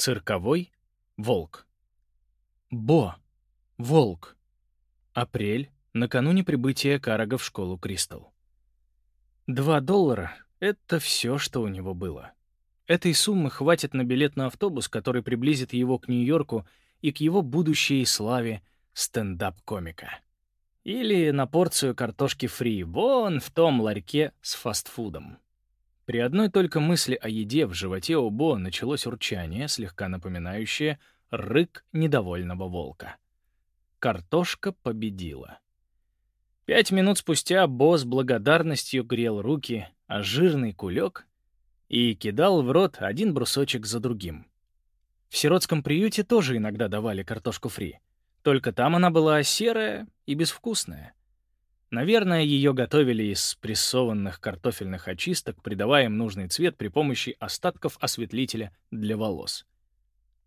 Цирковой волк. Бо. Волк. Апрель. Накануне прибытия Карага в школу Кристал. Два доллара — это все, что у него было. Этой суммы хватит на билет на автобус, который приблизит его к Нью-Йорку и к его будущей славе стендап-комика. Или на порцию картошки фри вон в том ларьке с фастфудом. При одной только мысли о еде в животе у Бо началось урчание, слегка напоминающее рык недовольного волка. Картошка победила. Пять минут спустя Бо с благодарностью грел руки, а жирный кулек и кидал в рот один брусочек за другим. В сиротском приюте тоже иногда давали картошку фри, только там она была серая и безвкусная. Наверное, ее готовили из спрессованных картофельных очисток, придавая им нужный цвет при помощи остатков осветлителя для волос.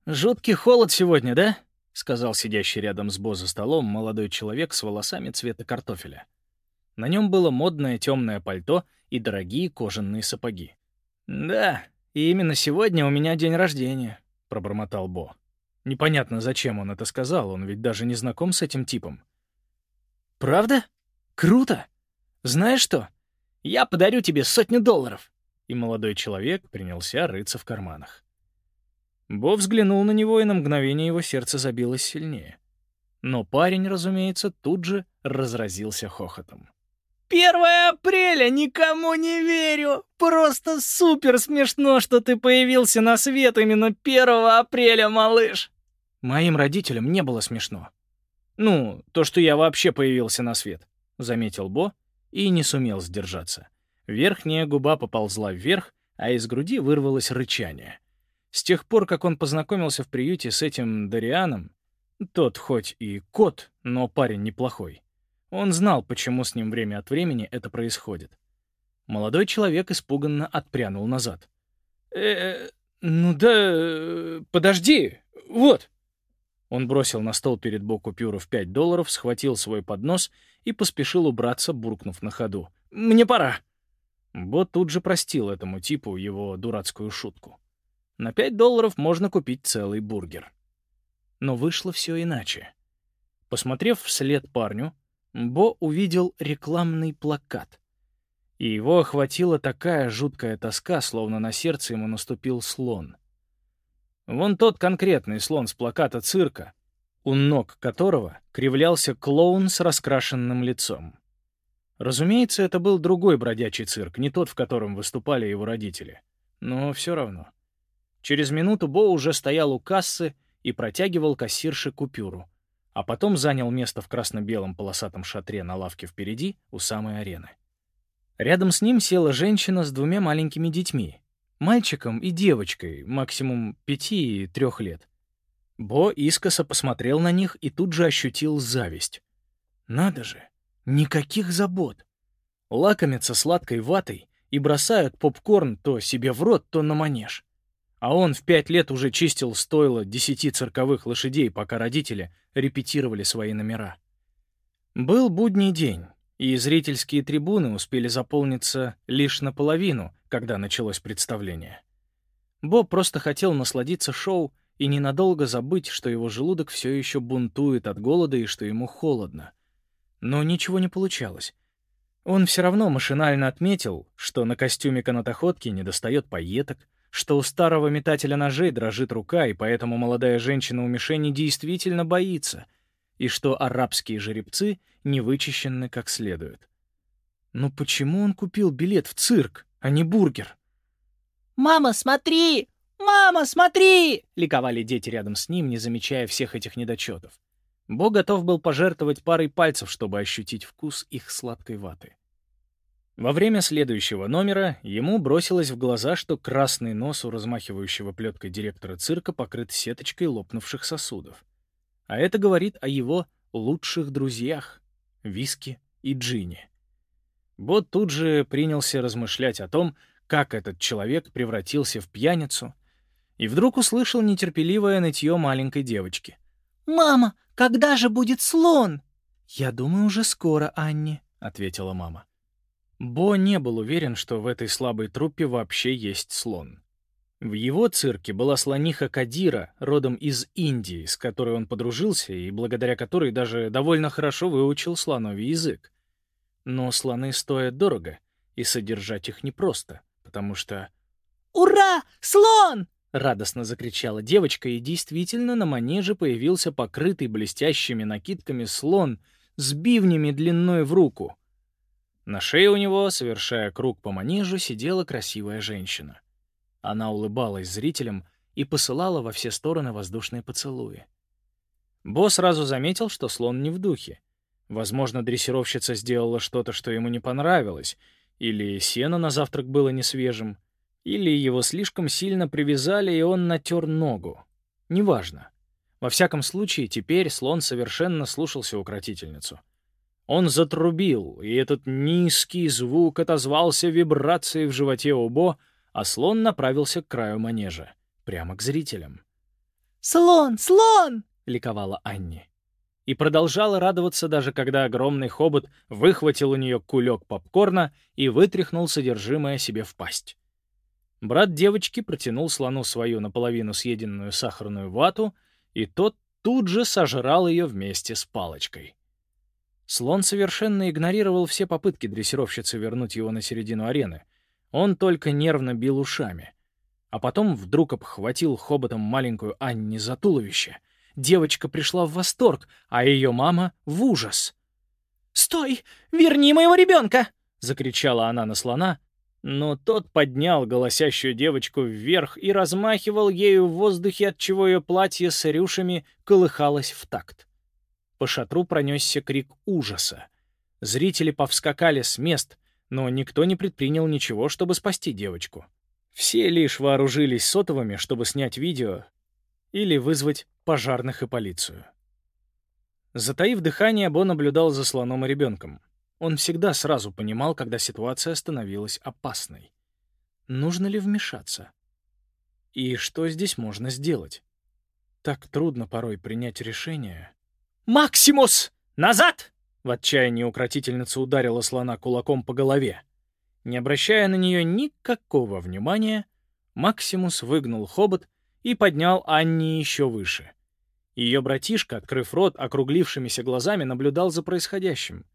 «Жуткий холод сегодня, да?» — сказал сидящий рядом с Бо за столом молодой человек с волосами цвета картофеля. На нем было модное темное пальто и дорогие кожаные сапоги. «Да, и именно сегодня у меня день рождения», — пробормотал Бо. Непонятно, зачем он это сказал, он ведь даже не знаком с этим типом. «Правда?» Круто! Знаешь что? Я подарю тебе сотню долларов!» И молодой человек принялся рыться в карманах. Бо взглянул на него, и на мгновение его сердце забилось сильнее. Но парень, разумеется, тут же разразился хохотом. «Первое апреля! Никому не верю! Просто супер смешно, что ты появился на свет именно 1 апреля, малыш!» Моим родителям не было смешно. Ну, то, что я вообще появился на свет. — заметил Бо и не сумел сдержаться. Верхняя губа поползла вверх, а из груди вырвалось рычание. С тех пор, как он познакомился в приюте с этим Дарианом, тот хоть и кот, но парень неплохой, он знал, почему с ним время от времени это происходит. Молодой человек испуганно отпрянул назад. «Э, -э ну да, э, подожди, вот!» Он бросил на стол перед Бо купюру в 5 долларов, схватил свой поднос и поспешил убраться, буркнув на ходу. «Мне пора!» Бо тут же простил этому типу его дурацкую шутку. На 5 долларов можно купить целый бургер. Но вышло все иначе. Посмотрев вслед парню, Бо увидел рекламный плакат. И его охватила такая жуткая тоска, словно на сердце ему наступил слон — Вон тот конкретный слон с плаката цирка, у ног которого кривлялся клоун с раскрашенным лицом. Разумеется, это был другой бродячий цирк, не тот, в котором выступали его родители. Но все равно. Через минуту Бо уже стоял у кассы и протягивал кассирше купюру, а потом занял место в красно-белом полосатом шатре на лавке впереди, у самой арены. Рядом с ним села женщина с двумя маленькими детьми, Мальчиком и девочкой, максимум пяти и трех лет. Бо искоса посмотрел на них и тут же ощутил зависть. Надо же, никаких забот. Лакомятся сладкой ватой и бросают попкорн то себе в рот, то на манеж. А он в пять лет уже чистил стойло десяти цирковых лошадей, пока родители репетировали свои номера. Был будний день и зрительские трибуны успели заполниться лишь наполовину, когда началось представление. Боб просто хотел насладиться шоу и ненадолго забыть, что его желудок все еще бунтует от голода и что ему холодно. Но ничего не получалось. Он все равно машинально отметил, что на костюме канатоходки недостает пайеток, что у старого метателя ножей дрожит рука, и поэтому молодая женщина у мишени действительно боится — и что арабские жеребцы не вычищены как следует. Но почему он купил билет в цирк, а не бургер? «Мама, смотри! Мама, смотри!» — ликовали дети рядом с ним, не замечая всех этих недочетов. Бо готов был пожертвовать парой пальцев, чтобы ощутить вкус их сладкой ваты. Во время следующего номера ему бросилось в глаза, что красный нос у размахивающего плеткой директора цирка покрыт сеточкой лопнувших сосудов. А это говорит о его лучших друзьях — Виски и Джинни. Бот тут же принялся размышлять о том, как этот человек превратился в пьяницу, и вдруг услышал нетерпеливое нытье маленькой девочки. «Мама, когда же будет слон?» «Я думаю, уже скоро, Анни», — ответила мама. Бо не был уверен, что в этой слабой труппе вообще есть слон. В его цирке была слониха Кадира, родом из Индии, с которой он подружился и благодаря которой даже довольно хорошо выучил слоновий язык. Но слоны стоят дорого, и содержать их непросто, потому что... «Ура! Слон!» — радостно закричала девочка, и действительно на манеже появился покрытый блестящими накидками слон с бивнями длиной в руку. На шее у него, совершая круг по манежу, сидела красивая женщина. Она улыбалась зрителям и посылала во все стороны воздушные поцелуи. Бо сразу заметил, что слон не в духе. Возможно, дрессировщица сделала что-то, что ему не понравилось, или сено на завтрак было не свежим, или его слишком сильно привязали, и он натер ногу. Неважно. Во всяком случае, теперь слон совершенно слушался укротительницу. Он затрубил, и этот низкий звук отозвался вибрацией в животе Убо, а слон направился к краю манежа, прямо к зрителям. «Слон! Слон!» — ликовала Анни. И продолжала радоваться, даже когда огромный хобот выхватил у нее кулек попкорна и вытряхнул содержимое себе в пасть. Брат девочки протянул слону свою наполовину съеденную сахарную вату, и тот тут же сожрал ее вместе с палочкой. Слон совершенно игнорировал все попытки дрессировщицы вернуть его на середину арены, он только нервно бил ушами. А потом вдруг обхватил хоботом маленькую Анни за туловище. Девочка пришла в восторг, а ее мама — в ужас. «Стой! Верни моего ребенка!» — закричала она на слона, но тот поднял голосящую девочку вверх и размахивал ею в воздухе, отчего ее платье с рюшами колыхалось в такт. По шатру пронесся крик ужаса. Зрители повскакали с мест, но никто не предпринял ничего, чтобы спасти девочку. Все лишь вооружились сотовыми, чтобы снять видео или вызвать пожарных и полицию. Затаив дыхание, Бо наблюдал за слоном и ребенком. Он всегда сразу понимал, когда ситуация становилась опасной. Нужно ли вмешаться? И что здесь можно сделать? Так трудно порой принять решение. «Максимус! Назад!» В отчаянии укротительница ударила слона кулаком по голове. Не обращая на нее никакого внимания, Максимус выгнул хобот и поднял Анни еще выше. Ее братишка, открыв рот округлившимися глазами, наблюдал за происходящим.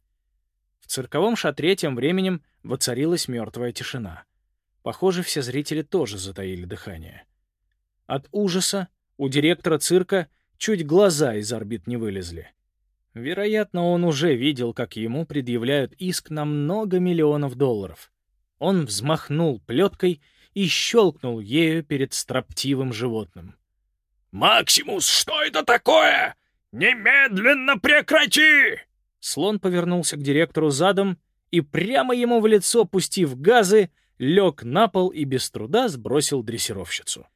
В цирковом шатре тем временем воцарилась мертвая тишина. Похоже, все зрители тоже затаили дыхание. От ужаса у директора цирка чуть глаза из орбит не вылезли. Вероятно, он уже видел, как ему предъявляют иск на много миллионов долларов. Он взмахнул плеткой и щелкнул ею перед строптивым животным. «Максимус, что это такое? Немедленно прекрати!» Слон повернулся к директору задом и прямо ему в лицо, пустив газы, лег на пол и без труда сбросил дрессировщицу.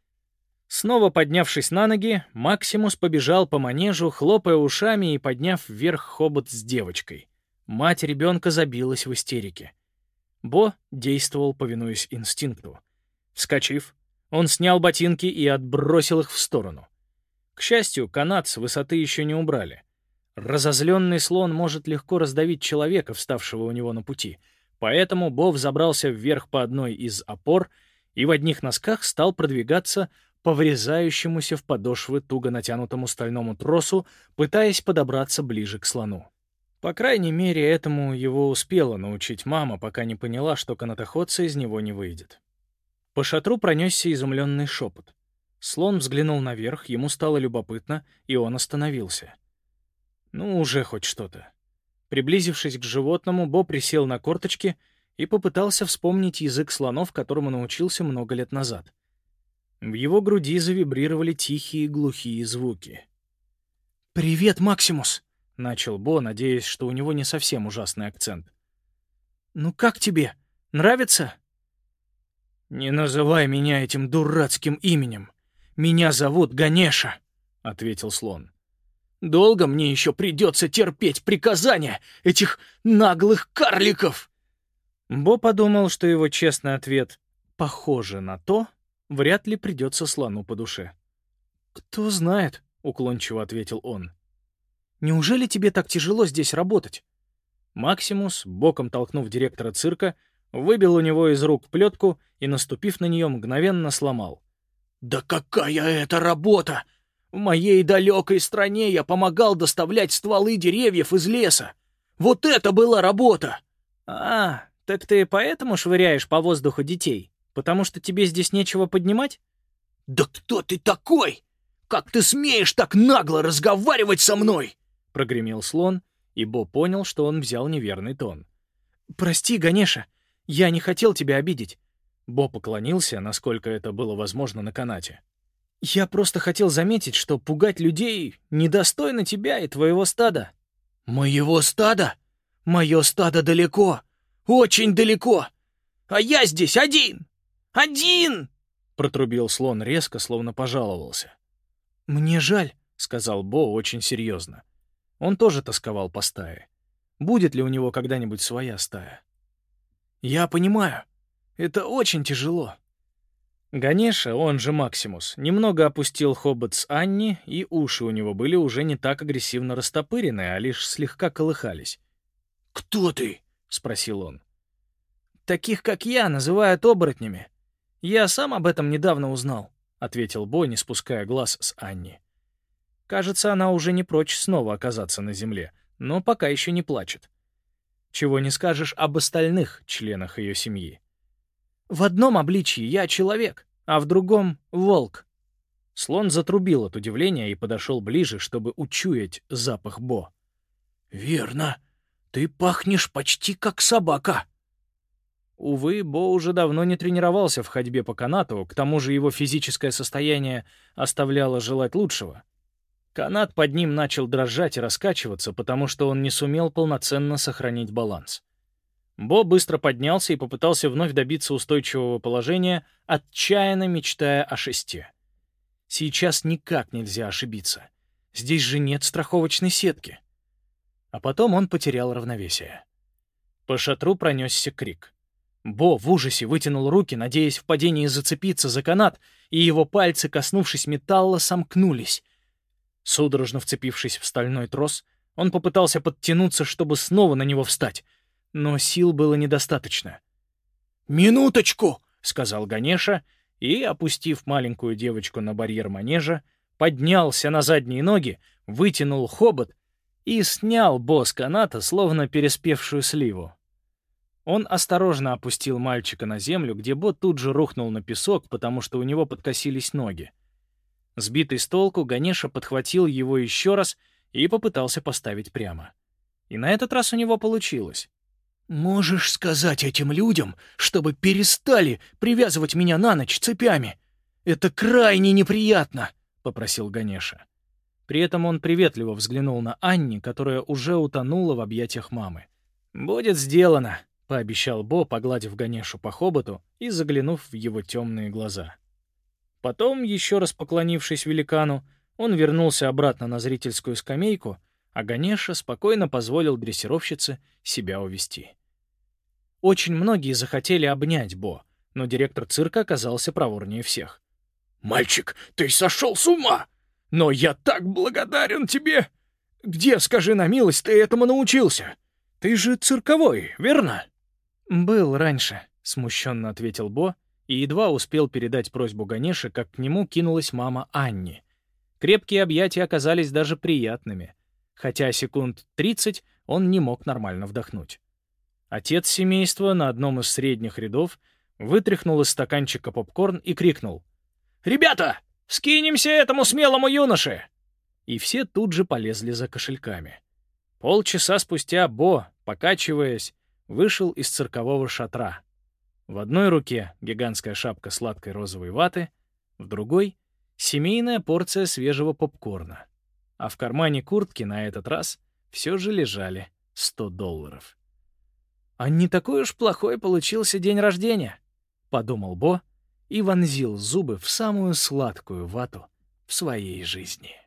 Снова поднявшись на ноги, Максимус побежал по манежу, хлопая ушами и подняв вверх хобот с девочкой. Мать ребенка забилась в истерике. Бо действовал, повинуясь инстинкту. Вскочив, он снял ботинки и отбросил их в сторону. К счастью, канат с высоты еще не убрали. Разозленный слон может легко раздавить человека, вставшего у него на пути, поэтому Бо взобрался вверх по одной из опор и в одних носках стал продвигаться по врезающемуся в подошвы туго натянутому стальному тросу, пытаясь подобраться ближе к слону. По крайней мере, этому его успела научить мама, пока не поняла, что канатоходца из него не выйдет. По шатру пронесся изумленный шепот. Слон взглянул наверх, ему стало любопытно, и он остановился. Ну, уже хоть что-то. Приблизившись к животному, Бо присел на корточки и попытался вспомнить язык слонов, которому научился много лет назад — в его груди завибрировали тихие глухие звуки. «Привет, Максимус!» — начал Бо, надеясь, что у него не совсем ужасный акцент. «Ну как тебе? Нравится?» «Не называй меня этим дурацким именем. Меня зовут Ганеша», — ответил слон. «Долго мне еще придется терпеть приказания этих наглых карликов!» Бо подумал, что его честный ответ «похоже на то», вряд ли придется слону по душе. «Кто знает», — уклончиво ответил он. «Неужели тебе так тяжело здесь работать?» Максимус, боком толкнув директора цирка, выбил у него из рук плетку и, наступив на нее, мгновенно сломал. «Да какая это работа! В моей далекой стране я помогал доставлять стволы деревьев из леса. Вот это была работа!» «А, так ты поэтому швыряешь по воздуху детей? Потому что тебе здесь нечего поднимать?» «Да кто ты такой? Как ты смеешь так нагло разговаривать со мной?» — прогремел слон, и Бо понял, что он взял неверный тон. «Прости, Ганеша, я не хотел тебя обидеть». Бо поклонился, насколько это было возможно на канате. «Я просто хотел заметить, что пугать людей недостойно тебя и твоего стада». «Моего стада? Мое стадо далеко, очень далеко, а я здесь один! Один!» Протрубил слон резко, словно пожаловался. «Мне жаль», — сказал Бо очень серьезно. Он тоже тосковал по стае. Будет ли у него когда-нибудь своя стая? «Я понимаю. Это очень тяжело». Ганеша, он же Максимус, немного опустил хобот с Анни, и уши у него были уже не так агрессивно растопырены, а лишь слегка колыхались. «Кто ты?» — спросил он. «Таких, как я, называют оборотнями. Я сам об этом недавно узнал», — ответил Бой, не спуская глаз с Анни. Кажется, она уже не прочь снова оказаться на земле, но пока еще не плачет. Чего не скажешь об остальных членах ее семьи. В одном обличии я человек, а в другом — волк. Слон затрубил от удивления и подошел ближе, чтобы учуять запах Бо. «Верно. Ты пахнешь почти как собака». Увы, Бо уже давно не тренировался в ходьбе по канату, к тому же его физическое состояние оставляло желать лучшего. Канат под ним начал дрожать и раскачиваться, потому что он не сумел полноценно сохранить баланс. Бо быстро поднялся и попытался вновь добиться устойчивого положения, отчаянно мечтая о шесте. Сейчас никак нельзя ошибиться. Здесь же нет страховочной сетки. А потом он потерял равновесие. По шатру пронесся крик. Бо в ужасе вытянул руки, надеясь в падении зацепиться за канат, и его пальцы, коснувшись металла, сомкнулись. Судорожно вцепившись в стальной трос, он попытался подтянуться, чтобы снова на него встать, но сил было недостаточно. «Минуточку!» — сказал Ганеша, и, опустив маленькую девочку на барьер манежа, поднялся на задние ноги, вытянул хобот и снял босс каната, словно переспевшую сливу. Он осторожно опустил мальчика на землю, где Бот тут же рухнул на песок, потому что у него подкосились ноги. Сбитый с толку, Ганеша подхватил его еще раз и попытался поставить прямо. И на этот раз у него получилось. «Можешь сказать этим людям, чтобы перестали привязывать меня на ночь цепями? Это крайне неприятно!» — попросил Ганеша. При этом он приветливо взглянул на Анни, которая уже утонула в объятиях мамы. «Будет сделано», — пообещал Бо, погладив Ганешу по хоботу и заглянув в его темные глаза. Потом, еще раз поклонившись великану, он вернулся обратно на зрительскую скамейку, а Ганеша спокойно позволил дрессировщице себя увести. Очень многие захотели обнять Бо, но директор цирка оказался проворнее всех. «Мальчик, ты сошел с ума! Но я так благодарен тебе! Где, скажи на милость, ты этому научился? Ты же цирковой, верно?» «Был раньше», — смущенно ответил Бо, и едва успел передать просьбу Ганеше, как к нему кинулась мама Анни. Крепкие объятия оказались даже приятными, хотя секунд 30 он не мог нормально вдохнуть. Отец семейства на одном из средних рядов вытряхнул из стаканчика попкорн и крикнул. «Ребята, скинемся этому смелому юноше!» И все тут же полезли за кошельками. Полчаса спустя Бо, покачиваясь, вышел из циркового шатра. В одной руке гигантская шапка сладкой розовой ваты, в другой — семейная порция свежего попкорна. А в кармане куртки на этот раз все же лежали 100 долларов. «А не такой уж плохой получился день рождения», — подумал Бо и вонзил зубы в самую сладкую вату в своей жизни.